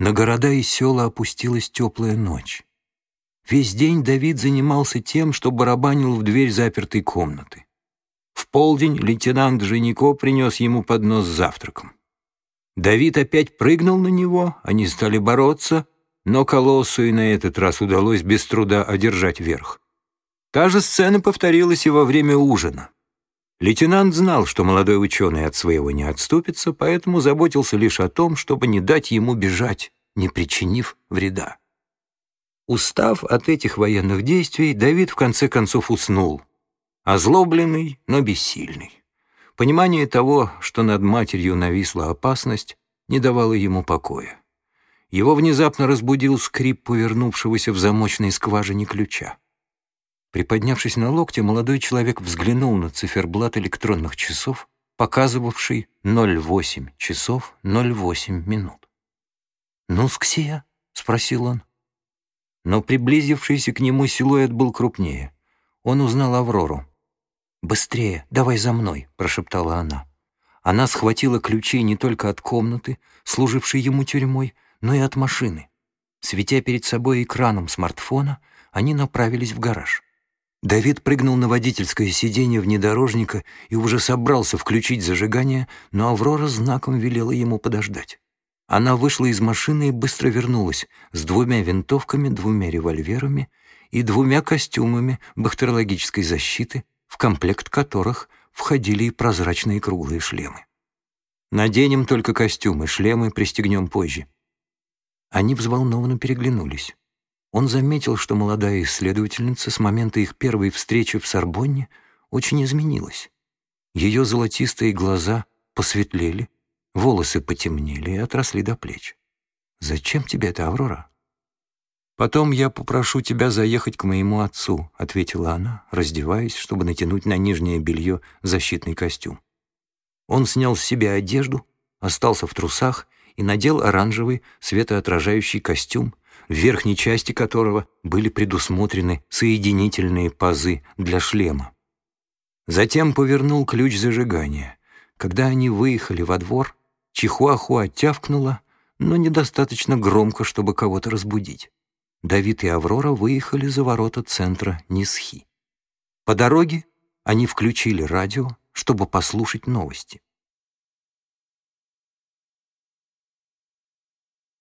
На города и села опустилась теплая ночь. Весь день Давид занимался тем, что барабанил в дверь запертой комнаты. В полдень лейтенант Женико принес ему поднос с завтраком. Давид опять прыгнул на него, они стали бороться, но колоссу и на этот раз удалось без труда одержать верх. Та же сцена повторилась и во время ужина. Лейтенант знал, что молодой ученый от своего не отступится, поэтому заботился лишь о том, чтобы не дать ему бежать, не причинив вреда. Устав от этих военных действий, Давид в конце концов уснул, озлобленный, но бессильный. Понимание того, что над матерью нависла опасность, не давало ему покоя. Его внезапно разбудил скрип повернувшегося в замочной скважине ключа. Приподнявшись на локте, молодой человек взглянул на циферблат электронных часов, показывавший 08 часов 08 минут. «Ну, Сксия?» — спросил он. Но приблизившийся к нему силуэт был крупнее. Он узнал Аврору. «Быстрее, давай за мной», — прошептала она. Она схватила ключи не только от комнаты, служившей ему тюрьмой, но и от машины. Светя перед собой экраном смартфона, они направились в гараж. Давид прыгнул на водительское сиденье внедорожника и уже собрался включить зажигание, но Аврора знаком велела ему подождать. Она вышла из машины и быстро вернулась с двумя винтовками, двумя револьверами и двумя костюмами бактериологической защиты, в комплект которых входили и прозрачные круглые шлемы. «Наденем только костюмы, шлемы пристегнем позже». Они взволнованно переглянулись. Он заметил, что молодая исследовательница с момента их первой встречи в Сорбонне очень изменилась. Ее золотистые глаза посветлели, волосы потемнели и отросли до плеч. «Зачем тебе это, Аврора?» «Потом я попрошу тебя заехать к моему отцу», — ответила она, раздеваясь, чтобы натянуть на нижнее белье защитный костюм. Он снял с себя одежду, остался в трусах и надел оранжевый светоотражающий костюм, в верхней части которого были предусмотрены соединительные пазы для шлема. Затем повернул ключ зажигания. Когда они выехали во двор, Чихуахуа тявкнула, но недостаточно громко, чтобы кого-то разбудить. Давид и Аврора выехали за ворота центра Нисхи. По дороге они включили радио, чтобы послушать новости.